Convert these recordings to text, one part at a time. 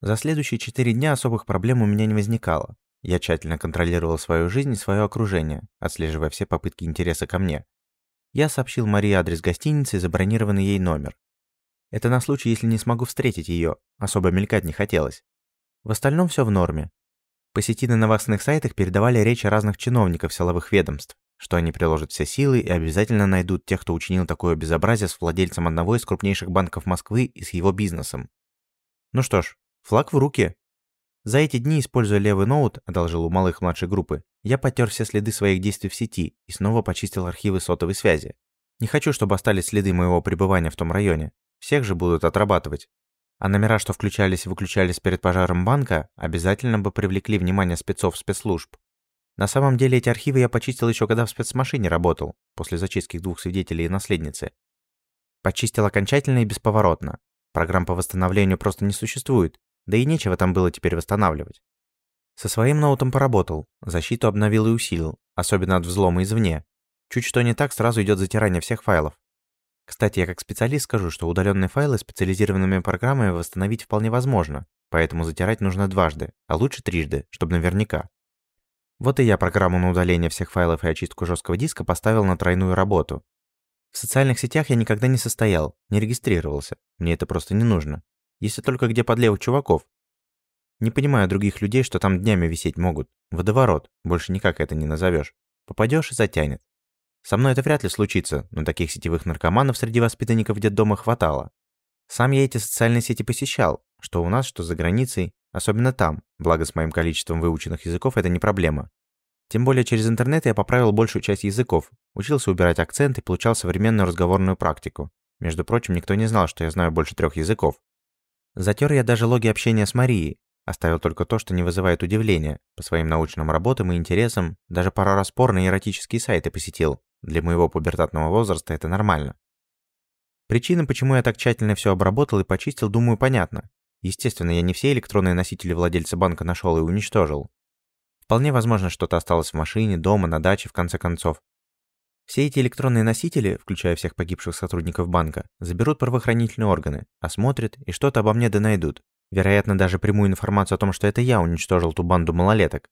За следующие четыре дня особых проблем у меня не возникало. Я тщательно контролировал свою жизнь и свое окружение, отслеживая все попытки интереса ко мне. Я сообщил Марии адрес гостиницы и забронированный ей номер. Это на случай, если не смогу встретить ее, особо мелькать не хотелось. В остальном все в норме. По сети на новостных сайтах передавали речи разных чиновников силовых ведомств, что они приложат все силы и обязательно найдут тех, кто учинил такое безобразие с владельцем одного из крупнейших банков Москвы и с его бизнесом. Ну что ж, флаг в руки. За эти дни, используя левый ноут, одолжил у малых младшей группы, я потер все следы своих действий в сети и снова почистил архивы сотовой связи. Не хочу, чтобы остались следы моего пребывания в том районе. Всех же будут отрабатывать. А номера, что включались и выключались перед пожаром банка, обязательно бы привлекли внимание спецов спецслужб. На самом деле эти архивы я почистил еще когда в спецмашине работал, после зачистки двух свидетелей и наследницы. Почистил окончательно и бесповоротно. Программ по восстановлению просто не существует, да и нечего там было теперь восстанавливать. Со своим ноутом поработал, защиту обновил и усилил, особенно от взлома извне. Чуть что не так, сразу идет затирание всех файлов. Кстати, я как специалист скажу, что удаленные файлы специализированными программами восстановить вполне возможно, поэтому затирать нужно дважды, а лучше трижды, чтобы наверняка. Вот и я программу на удаление всех файлов и очистку жесткого диска поставил на тройную работу. В социальных сетях я никогда не состоял, не регистрировался, мне это просто не нужно. Если только где под левых чуваков. Не понимаю других людей, что там днями висеть могут. Водоворот, больше никак это не назовешь. Попадешь и затянет. Со мной это вряд ли случится, но таких сетевых наркоманов среди воспитанников детдома хватало. Сам я эти социальные сети посещал, что у нас, что за границей, особенно там, благо с моим количеством выученных языков это не проблема. Тем более через интернет я поправил большую часть языков, учился убирать акцент и получал современную разговорную практику. Между прочим, никто не знал, что я знаю больше трех языков. Затер я даже логи общения с Марией, оставил только то, что не вызывает удивления. По своим научным работам и интересам даже пару раз порно и эротические сайты посетил. Для моего пубертатного возраста это нормально. Причина, почему я так тщательно все обработал и почистил, думаю, понятна. Естественно, я не все электронные носители владельца банка нашел и уничтожил. Вполне возможно, что-то осталось в машине, дома, на даче, в конце концов. Все эти электронные носители, включая всех погибших сотрудников банка, заберут правоохранительные органы, осмотрят и что-то обо мне да найдут. Вероятно, даже прямую информацию о том, что это я уничтожил ту банду малолеток.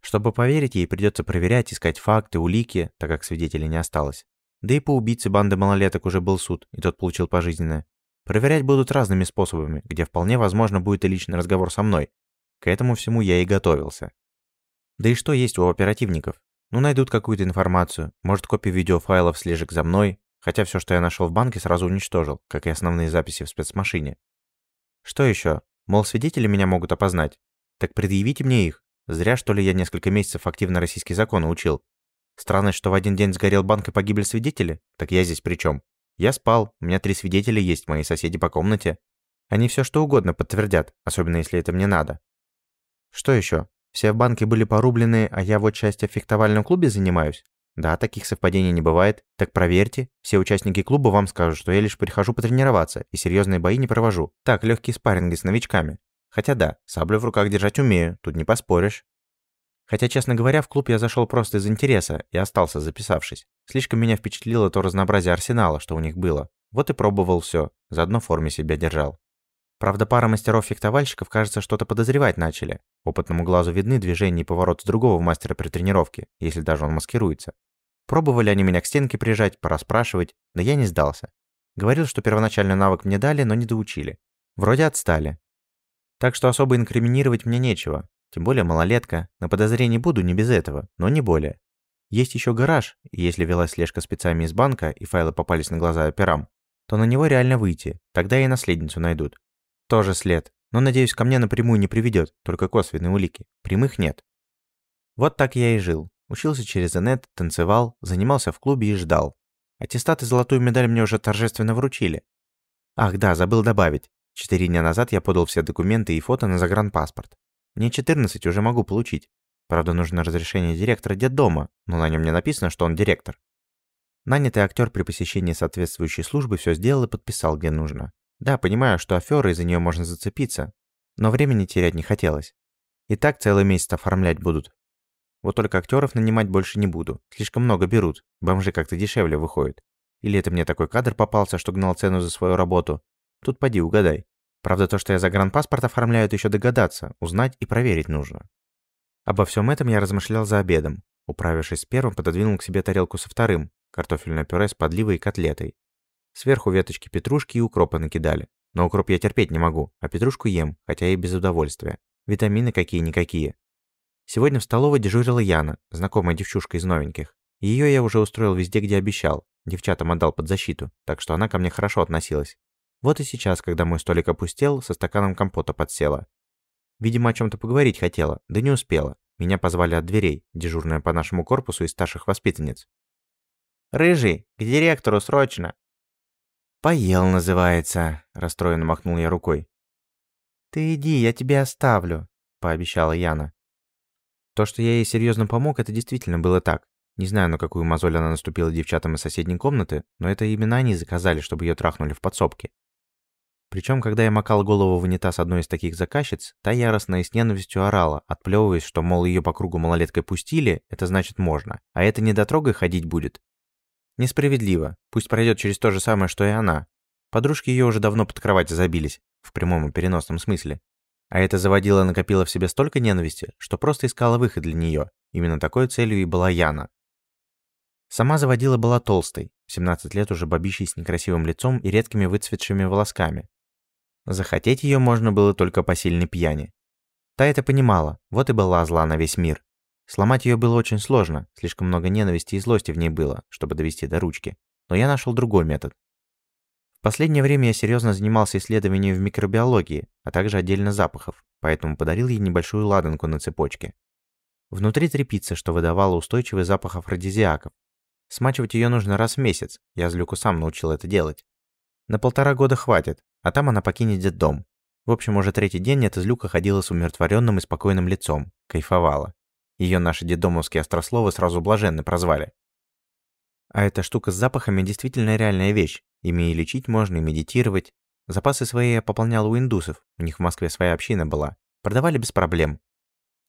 Чтобы поверить ей, придется проверять, искать факты, улики, так как свидетелей не осталось. Да и по убийце банды малолеток уже был суд, и тот получил пожизненное. Проверять будут разными способами, где вполне возможно будет и личный разговор со мной. К этому всему я и готовился. Да и что есть у оперативников? Ну, найдут какую-то информацию, может, копии видеофайлов слежек за мной, хотя все, что я нашел в банке, сразу уничтожил, как и основные записи в спецмашине. Что еще? Мол, свидетели меня могут опознать. Так предъявите мне их. Зря, что ли, я несколько месяцев активно российский закон учил. Странность, что в один день сгорел банк и погибли свидетели? Так я здесь при чем? Я спал, у меня три свидетеля есть, мои соседи по комнате. Они все что угодно подтвердят, особенно если это мне надо. Что еще? Все в банке были порублены, а я вот часть в фехтовальном клубе занимаюсь? Да, таких совпадений не бывает. Так проверьте. Все участники клуба вам скажут, что я лишь прихожу потренироваться и серьезные бои не провожу. Так, легкие спарринги с новичками. Хотя да, саблю в руках держать умею, тут не поспоришь. Хотя, честно говоря, в клуб я зашел просто из интереса и остался, записавшись. Слишком меня впечатлило то разнообразие арсенала, что у них было. Вот и пробовал все, заодно в форме себя держал. Правда, пара мастеров-фехтовальщиков, кажется, что-то подозревать начали. Опытному глазу видны движения и повороты другого мастера при тренировке, если даже он маскируется. Пробовали они меня к стенке прижать, пораспрашивать, но я не сдался. Говорил, что первоначальный навык мне дали, но не доучили. Вроде отстали. Так что особо инкриминировать мне нечего. Тем более малолетка. На подозрении буду не без этого, но не более. Есть еще гараж, и если велась слежка спецами из банка и файлы попались на глаза операм, то на него реально выйти, тогда и наследницу найдут. Тоже след. Но, надеюсь, ко мне напрямую не приведет, только косвенные улики. Прямых нет. Вот так я и жил. Учился через инет, танцевал, занимался в клубе и ждал. Аттестат и золотую медаль мне уже торжественно вручили. Ах да, забыл добавить. Четыре дня назад я подал все документы и фото на загранпаспорт. Мне 14 уже могу получить. Правда, нужно разрешение директора детдома, но на нем не написано, что он директор. Нанятый актер при посещении соответствующей службы все сделал и подписал, где нужно. Да, понимаю, что аферы из-за нее можно зацепиться, но времени терять не хотелось. И так целый месяц оформлять будут. Вот только актеров нанимать больше не буду, слишком много берут, бомжи как-то дешевле выходят. Или это мне такой кадр попался, что гнал цену за свою работу. Тут поди угадай. Правда, то, что я загранпаспорт оформляю, это еще догадаться, узнать и проверить нужно. Обо всем этом я размышлял за обедом. Управившись с первым, пододвинул к себе тарелку со вторым, картофельное пюре с подливой и котлетой. Сверху веточки петрушки и укропа накидали. Но укроп я терпеть не могу, а петрушку ем, хотя и без удовольствия. Витамины какие-никакие. Сегодня в столовой дежурила Яна, знакомая девчушка из новеньких. Ее я уже устроил везде, где обещал. Девчатам отдал под защиту, так что она ко мне хорошо относилась. Вот и сейчас, когда мой столик опустел, со стаканом компота подсела. Видимо, о чем-то поговорить хотела, да не успела. Меня позвали от дверей, дежурная по нашему корпусу из старших воспитанниц. «Рыжий, к директору срочно!» «Поел, называется», – расстроенно махнул я рукой. «Ты иди, я тебе оставлю», – пообещала Яна. То, что я ей серьезно помог, это действительно было так. Не знаю, на какую мозоль она наступила девчатам из соседней комнаты, но это именно они заказали, чтобы ее трахнули в подсобке. Причем, когда я макал голову в унитаз одной из таких заказчиц, та яростно и с ненавистью орала, отплевываясь, что, мол, ее по кругу малолеткой пустили, это значит можно, а это не дотрогой ходить будет. Несправедливо, пусть пройдет через то же самое, что и она. Подружки ее уже давно под кровать забились, в прямом и переносном смысле. А эта заводила накопила в себе столько ненависти, что просто искала выход для нее. Именно такой целью и была Яна. Сама заводила была толстой, 17 лет уже бабищей с некрасивым лицом и редкими выцветшими волосками, Захотеть ее можно было только по сильной пьяни. Та это понимала, вот и была зла на весь мир. Сломать ее было очень сложно, слишком много ненависти и злости в ней было, чтобы довести до ручки. Но я нашел другой метод. В последнее время я серьезно занимался исследованием в микробиологии, а также отдельно запахов, поэтому подарил ей небольшую ладанку на цепочке. Внутри трепица, что выдавала устойчивый запах афродизиаков. Смачивать ее нужно раз в месяц, я Злюку сам научил это делать. На полтора года хватит, а там она покинет детдом. В общем, уже третий день эта злюка ходила с умиротворенным и спокойным лицом, кайфовала. Ее наши детдомовские острословы сразу блаженно прозвали. А эта штука с запахами действительно реальная вещь. Ими и лечить можно, и медитировать. Запасы свои я пополнял у индусов, у них в Москве своя община была. Продавали без проблем.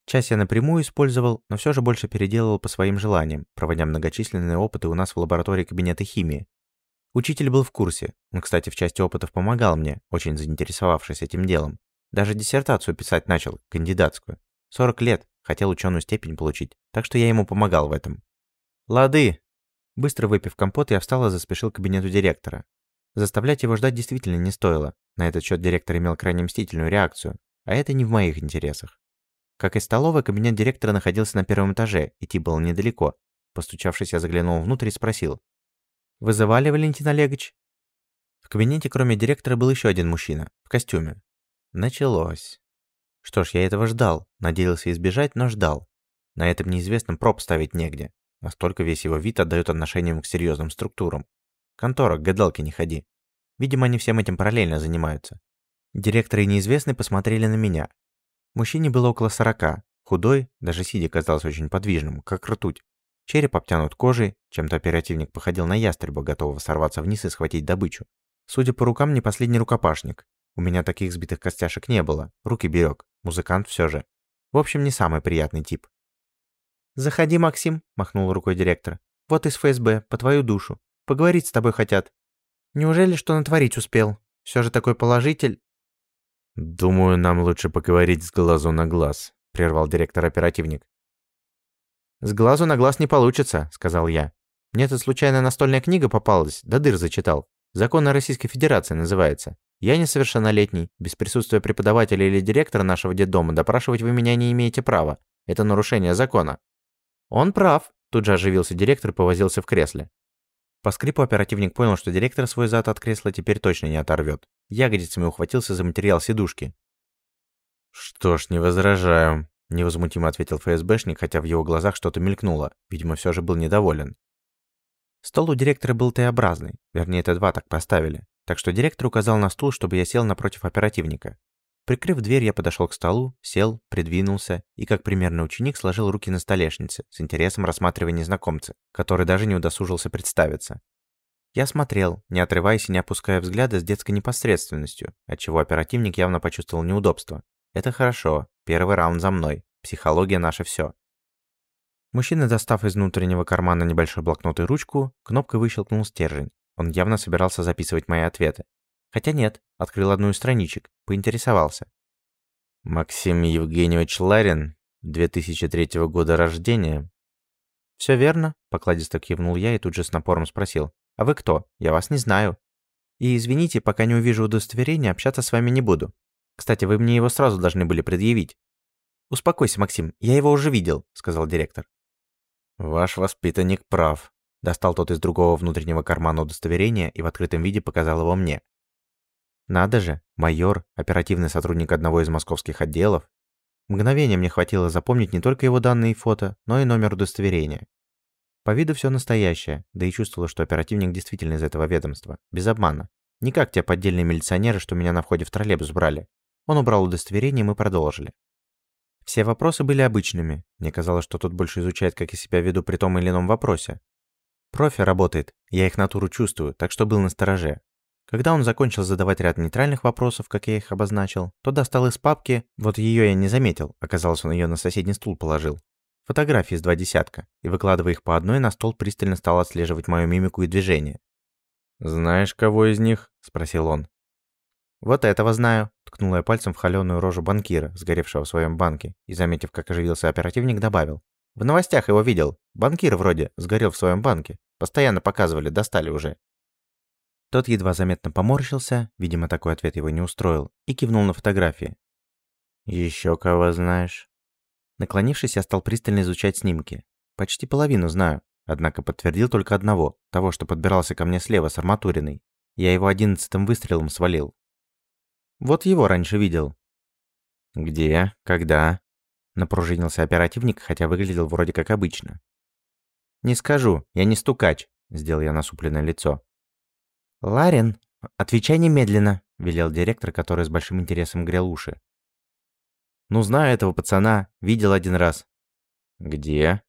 Часть я напрямую использовал, но все же больше переделывал по своим желаниям, проводя многочисленные опыты у нас в лаборатории кабинета химии, Учитель был в курсе. Он, кстати, в части опытов помогал мне, очень заинтересовавшись этим делом. Даже диссертацию писать начал, кандидатскую. 40 лет, хотел ученую степень получить, так что я ему помогал в этом. «Лады!» Быстро выпив компот, я встал и заспешил к кабинету директора. Заставлять его ждать действительно не стоило. На этот счет директор имел крайне мстительную реакцию, а это не в моих интересах. Как и столовая, кабинет директора находился на первом этаже, идти было недалеко. Постучавшись, я заглянул внутрь и спросил. «Вызывали, Валентин Олегович?» В кабинете, кроме директора, был еще один мужчина, в костюме. Началось. Что ж, я этого ждал, надеялся избежать, но ждал. На этом неизвестном проб ставить негде. Настолько весь его вид отдает отношениям к серьезным структурам. Контора, к гадалке не ходи. Видимо, они всем этим параллельно занимаются. Директор и неизвестный посмотрели на меня. Мужчине было около сорока, худой, даже сидя казался очень подвижным, как ртуть. Череп обтянут кожей, чем-то оперативник походил на ястреба, готового сорваться вниз и схватить добычу. Судя по рукам, не последний рукопашник. У меня таких сбитых костяшек не было, руки берег, музыкант все же. В общем, не самый приятный тип. «Заходи, Максим», — махнул рукой директор. «Вот из ФСБ, по твою душу. Поговорить с тобой хотят. Неужели что натворить успел? Все же такой положитель...» «Думаю, нам лучше поговорить с глазу на глаз», — прервал директор-оперативник. «С глазу на глаз не получится», — сказал я. «Мне тут случайно настольная книга попалась, да дыр зачитал. Законы Российской Федерации называется. Я несовершеннолетний, без присутствия преподавателя или директора нашего детдома допрашивать вы меня не имеете права. Это нарушение закона». «Он прав», — тут же оживился директор и повозился в кресле. По скрипу оперативник понял, что директор свой зад от кресла теперь точно не оторвет. Ягодицами ухватился за материал сидушки. «Что ж, не возражаю», невозмутимо ответил ФСБшник, хотя в его глазах что-то мелькнуло. Видимо, все же был недоволен. Стол у директора был Т-образный, вернее, Т2 так поставили. Так что директор указал на стул, чтобы я сел напротив оперативника. Прикрыв дверь, я подошел к столу, сел, придвинулся и, как примерный ученик, сложил руки на столешнице, с интересом рассматривая незнакомца, который даже не удосужился представиться. Я смотрел, не отрываясь и не опуская взгляда с детской непосредственностью, отчего оперативник явно почувствовал неудобство. Это хорошо, первый раунд за мной. Психология наше все. Мужчина, достав из внутреннего кармана небольшой блокнот и ручку, кнопкой выщелкнул стержень. Он явно собирался записывать мои ответы. Хотя нет, открыл одну из страничек, поинтересовался. Максим Евгеньевич Ларин, 2003 года рождения. Все верно, покладисто кивнул я и тут же с напором спросил. А вы кто? Я вас не знаю. И извините, пока не увижу удостоверения, общаться с вами не буду. Кстати, вы мне его сразу должны были предъявить. Успокойся, Максим, я его уже видел, сказал директор. Ваш воспитанник прав. Достал тот из другого внутреннего кармана удостоверение и в открытом виде показал его мне. Надо же, майор, оперативный сотрудник одного из московских отделов. Мгновение мне хватило запомнить не только его данные и фото, но и номер удостоверения. По виду все настоящее, да и чувствовала, что оперативник действительно из этого ведомства, без обмана. Не как те поддельные милиционеры, что меня на входе в троллейбус брали. Он убрал удостоверение, и мы продолжили. Все вопросы были обычными. Мне казалось, что тот больше изучает, как я себя веду при том или ином вопросе. Профи работает, я их натуру чувствую, так что был настороже. Когда он закончил задавать ряд нейтральных вопросов, как я их обозначил, то достал из папки, вот ее я не заметил, оказалось, он ее на соседний стул положил, фотографии с два десятка, и, выкладывая их по одной, на стол пристально стал отслеживать мою мимику и движение. «Знаешь, кого из них?» – спросил он. «Вот этого знаю», – ткнул я пальцем в холеную рожу банкира, сгоревшего в своем банке, и, заметив, как оживился оперативник, добавил. «В новостях его видел. Банкир вроде сгорел в своем банке. Постоянно показывали, достали уже». Тот едва заметно поморщился, видимо, такой ответ его не устроил, и кивнул на фотографии. «Еще кого знаешь?» Наклонившись, я стал пристально изучать снимки. Почти половину знаю, однако подтвердил только одного, того, что подбирался ко мне слева с арматуриной. Я его одиннадцатым выстрелом свалил. Вот его раньше видел. «Где? Когда?» Напружинился оперативник, хотя выглядел вроде как обычно. «Не скажу, я не стукач», — сделал я насупленное лицо. «Ларин, отвечай немедленно», — велел директор, который с большим интересом грел уши. «Ну, знаю этого пацана, видел один раз». «Где?»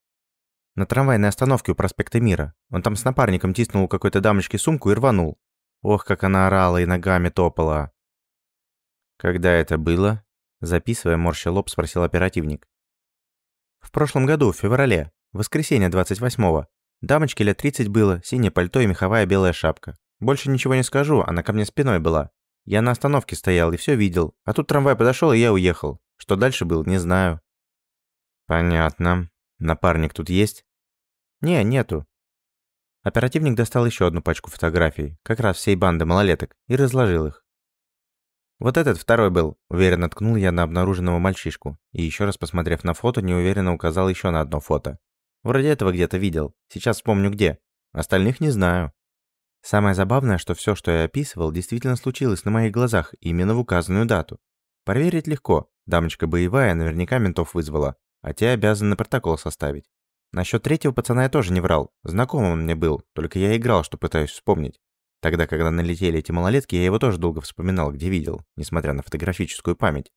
«На трамвайной остановке у проспекта Мира. Он там с напарником тиснул у какой-то дамочки сумку и рванул. Ох, как она орала и ногами топала». «Когда это было?» Записывая, морща лоб, спросил оперативник. «В прошлом году, в феврале. Воскресенье 28-го. Дамочке лет 30 было, синее пальто и меховая белая шапка. Больше ничего не скажу, она ко мне спиной была. Я на остановке стоял и все видел, а тут трамвай подошел и я уехал. Что дальше было, не знаю. Понятно. Напарник тут есть? Не, нету. Оперативник достал еще одну пачку фотографий, как раз всей банды малолеток, и разложил их. Вот этот второй был, уверенно ткнул я на обнаруженного мальчишку, и еще раз посмотрев на фото, неуверенно указал еще на одно фото. Вроде этого где-то видел, сейчас вспомню где. Остальных не знаю. Самое забавное, что все, что я описывал, действительно случилось на моих глазах именно в указанную дату. Проверить легко. Дамочка боевая наверняка ментов вызвала, а те обязаны протокол составить. Насчет третьего пацана я тоже не врал. Знакомым он мне был, только я играл, что пытаюсь вспомнить. Тогда, когда налетели эти малолетки, я его тоже долго вспоминал, где видел, несмотря на фотографическую память.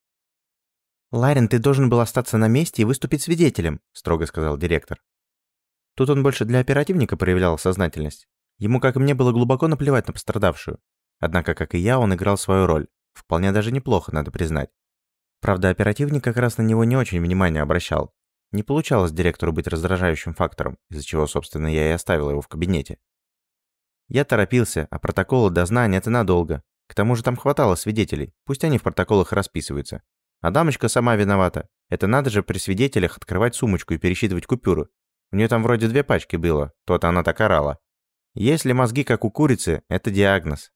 «Ларин, ты должен был остаться на месте и выступить свидетелем», строго сказал директор. Тут он больше для оперативника проявлял сознательность. Ему, как и мне, было глубоко наплевать на пострадавшую. Однако, как и я, он играл свою роль. Вполне даже неплохо, надо признать. Правда, оперативник как раз на него не очень внимание обращал. Не получалось директору быть раздражающим фактором, из-за чего, собственно, я и оставил его в кабинете. Я торопился, а протоколы дознания – это надолго. К тому же там хватало свидетелей, пусть они в протоколах расписываются. А дамочка сама виновата. Это надо же при свидетелях открывать сумочку и пересчитывать купюры. У нее там вроде две пачки было, то-то она так орала. Если мозги как у курицы, это диагноз.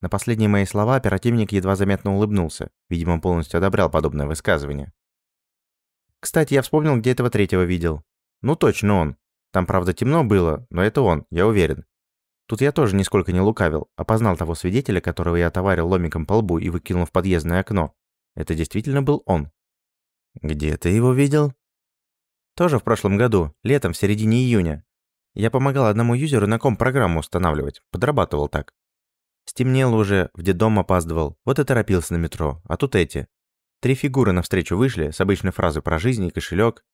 На последние мои слова оперативник едва заметно улыбнулся, видимо, полностью одобрял подобное высказывание. Кстати, я вспомнил, где этого третьего видел. Ну точно он. Там, правда, темно было, но это он, я уверен. Тут я тоже нисколько не лукавил, опознал того свидетеля, которого я отоварил ломиком по лбу и выкинул в подъездное окно. Это действительно был он. «Где ты его видел?» «Тоже в прошлом году, летом, в середине июня. Я помогал одному юзеру на ком программу устанавливать, подрабатывал так. Стемнело уже, в детдом опаздывал, вот и торопился на метро, а тут эти. Три фигуры навстречу вышли с обычной фразой про жизнь и кошелек.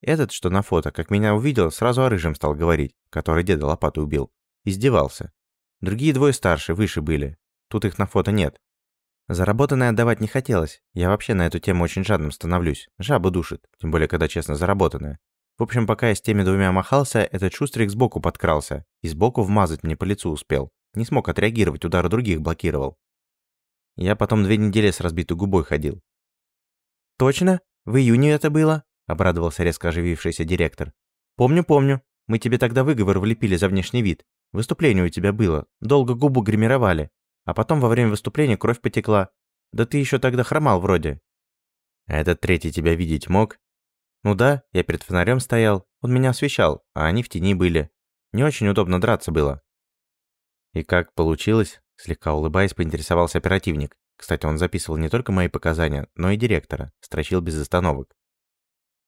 Этот, что на фото, как меня увидел, сразу о рыжем стал говорить, который деда лопатой убил. Издевался. Другие двое старше, выше были. Тут их на фото нет. Заработанное отдавать не хотелось. Я вообще на эту тему очень жадным становлюсь. Жаба душит, тем более, когда честно заработанное. В общем, пока я с теми двумя махался, этот шустрик сбоку подкрался и сбоку вмазать мне по лицу успел. Не смог отреагировать, удары других блокировал. Я потом две недели с разбитой губой ходил. «Точно? В июне это было?» – обрадовался резко оживившийся директор. «Помню, помню. Мы тебе тогда выговор влепили за внешний вид. Выступление у тебя было. Долго губу гримировали. А потом во время выступления кровь потекла. Да ты еще тогда хромал вроде». «Этот третий тебя видеть мог?» «Ну да, я перед фонарем стоял. Он меня освещал, а они в тени были. Не очень удобно драться было». «И как получилось?» Слегка улыбаясь, поинтересовался оперативник. Кстати, он записывал не только мои показания, но и директора, строчил без остановок.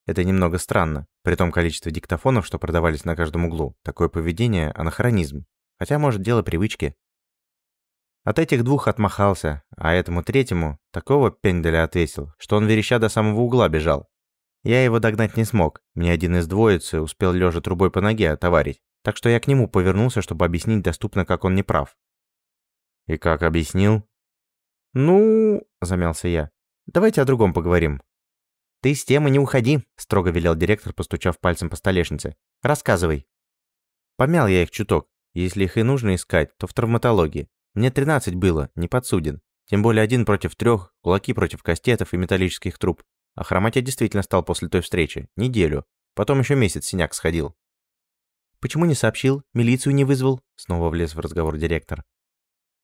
Это немного странно. При том количестве диктофонов, что продавались на каждом углу, такое поведение – анахронизм. Хотя, может, дело привычки. От этих двух отмахался, а этому третьему такого пенделя отвесил, что он вереща до самого угла бежал. Я его догнать не смог, мне один из двоицы успел лежа трубой по ноге отоварить, так что я к нему повернулся, чтобы объяснить доступно, как он не прав. «И как объяснил?» «Ну...» – замялся я. «Давайте о другом поговорим». «Ты с темы не уходи», – строго велел директор, постучав пальцем по столешнице. «Рассказывай». Помял я их чуток. Если их и нужно искать, то в травматологии. Мне 13 было, не подсуден. Тем более один против трех, кулаки против кастетов и металлических труб. А хромать я действительно стал после той встречи. Неделю. Потом еще месяц синяк сходил. «Почему не сообщил? Милицию не вызвал?» Снова влез в разговор директор.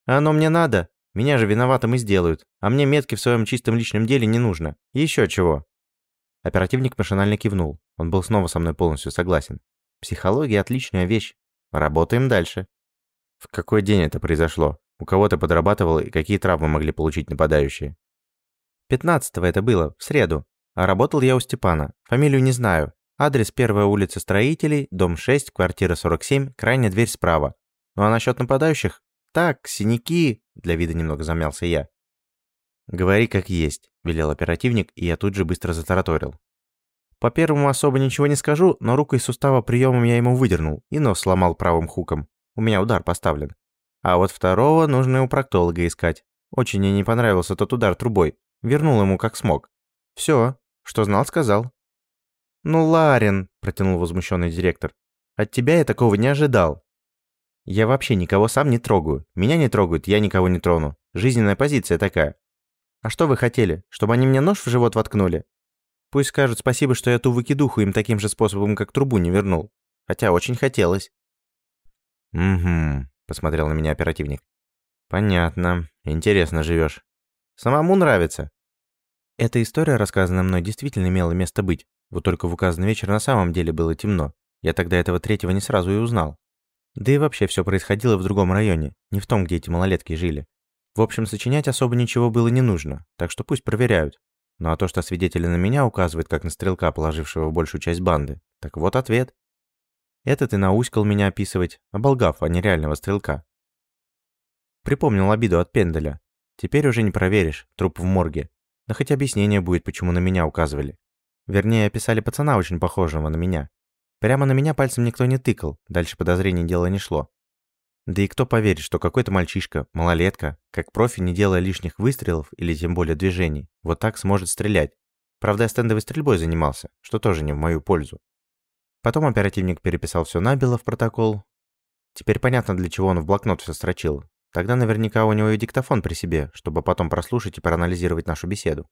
«Оно мне надо. Меня же виноватым и сделают. А мне метки в своем чистом личном деле не нужно. Еще чего». Оперативник машинально кивнул. Он был снова со мной полностью согласен. Психология – отличная вещь. Работаем дальше. В какой день это произошло? У кого ты подрабатывал и какие травмы могли получить нападающие? 15-го это было, в среду. А работал я у Степана. Фамилию не знаю. Адрес первая улица Строителей, дом 6, квартира 47, крайняя дверь справа. Ну а насчет нападающих? Так, синяки, для вида немного замялся я. «Говори как есть», – велел оперативник, и я тут же быстро затараторил. По первому особо ничего не скажу, но руку из сустава приемом я ему выдернул и нос сломал правым хуком. У меня удар поставлен. А вот второго нужно у проктолога искать. Очень мне не понравился тот удар трубой. Вернул ему как смог. Все, что знал, сказал. «Ну, Ларин», – протянул возмущенный директор, – «от тебя я такого не ожидал. Я вообще никого сам не трогаю. Меня не трогают, я никого не трону. Жизненная позиция такая. А что вы хотели? Чтобы они мне нож в живот воткнули? Пусть скажут спасибо, что я ту выкидуху им таким же способом, как трубу, не вернул. Хотя очень хотелось. «Угу», — посмотрел на меня оперативник. «Понятно. Интересно живешь. Самому нравится». Эта история, рассказанная мной, действительно имела место быть. Вот только в указанный вечер на самом деле было темно. Я тогда этого третьего не сразу и узнал. Да и вообще все происходило в другом районе, не в том, где эти малолетки жили. В общем, сочинять особо ничего было не нужно, так что пусть проверяют. Ну а то, что свидетели на меня указывают, как на стрелка, положившего большую часть банды, так вот ответ. Этот и науськал меня описывать, оболгав, не реального стрелка. Припомнил обиду от Пенделя. Теперь уже не проверишь, труп в морге. Но хоть объяснение будет, почему на меня указывали. Вернее, описали пацана очень похожего на меня. Прямо на меня пальцем никто не тыкал, дальше подозрений дело не шло. Да и кто поверит, что какой-то мальчишка, малолетка, как профи, не делая лишних выстрелов или тем более движений, вот так сможет стрелять. Правда, я стендовой стрельбой занимался, что тоже не в мою пользу. Потом оперативник переписал все набело в протокол. Теперь понятно, для чего он в блокнот все строчил. Тогда наверняка у него и диктофон при себе, чтобы потом прослушать и проанализировать нашу беседу.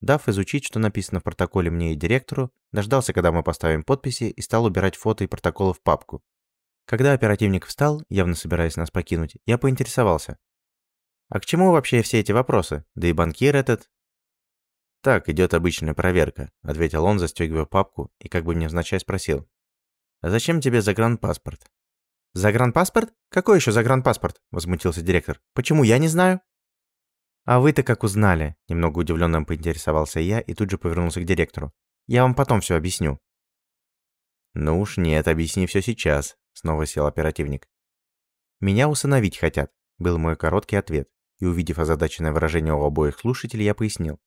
Дав изучить, что написано в протоколе мне и директору, дождался, когда мы поставим подписи и стал убирать фото и протоколы в папку. Когда оперативник встал, явно собираясь нас покинуть, я поинтересовался. «А к чему вообще все эти вопросы? Да и банкир этот...» «Так, идет обычная проверка», — ответил он, застегивая папку, и как бы невзначай спросил. «А зачем тебе загранпаспорт?» «Загранпаспорт? Какой еще загранпаспорт?» — возмутился директор. «Почему я не знаю?» «А вы-то как узнали?» – немного удивленно поинтересовался я и тут же повернулся к директору. «Я вам потом все объясню». «Ну уж нет, объясни все сейчас», – снова сел оперативник. «Меня усыновить хотят», – был мой короткий ответ, и увидев озадаченное выражение у обоих слушателей, я пояснил.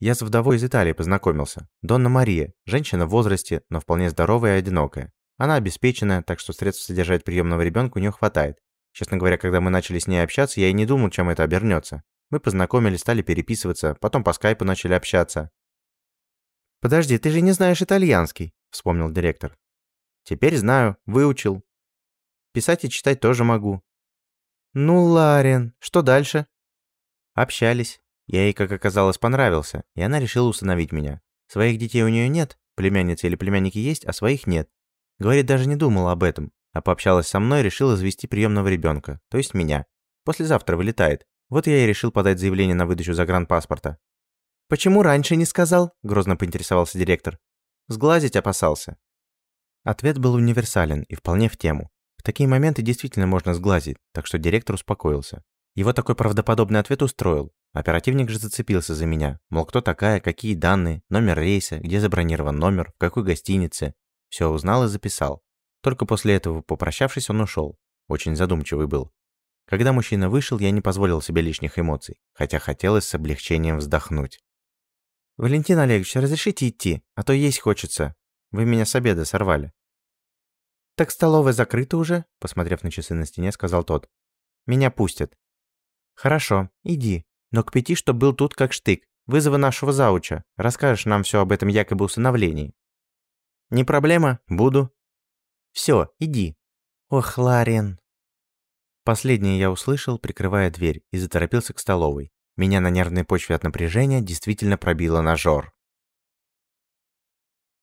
Я с вдовой из Италии познакомился. Донна Мария, женщина в возрасте, но вполне здоровая и одинокая. Она обеспеченная, так что средств содержать приемного ребенка у нее хватает. Честно говоря, когда мы начали с ней общаться, я и не думал, чем это обернется. Мы познакомились, стали переписываться, потом по скайпу начали общаться. «Подожди, ты же не знаешь итальянский», — вспомнил директор. «Теперь знаю, выучил. Писать и читать тоже могу». «Ну, Ларин, что дальше?» Общались. Я ей, как оказалось, понравился, и она решила усыновить меня. Своих детей у нее нет, племянницы или племянники есть, а своих нет. Говорит, даже не думала об этом, а пообщалась со мной и решила завести приемного ребенка, то есть меня. Послезавтра вылетает. Вот я и решил подать заявление на выдачу загранпаспорта. «Почему раньше не сказал?» – грозно поинтересовался директор. «Сглазить опасался». Ответ был универсален и вполне в тему. В такие моменты действительно можно сглазить, так что директор успокоился. Его такой правдоподобный ответ устроил. Оперативник же зацепился за меня. Мол, кто такая, какие данные, номер рейса, где забронирован номер, в какой гостинице. Все узнал и записал. Только после этого, попрощавшись, он ушел. Очень задумчивый был. Когда мужчина вышел, я не позволил себе лишних эмоций, хотя хотелось с облегчением вздохнуть. «Валентин Олегович, разрешите идти, а то есть хочется. Вы меня с обеда сорвали». «Так столовая закрыта уже?» – посмотрев на часы на стене, сказал тот. «Меня пустят». «Хорошо, иди. Но к пяти, чтоб был тут как штык. Вызовы нашего зауча. Расскажешь нам все об этом якобы усыновлении». «Не проблема, буду». «Все, иди». «Ох, Ларин». Последнее я услышал, прикрывая дверь, и заторопился к столовой. Меня на нервной почве от напряжения действительно пробило на жор.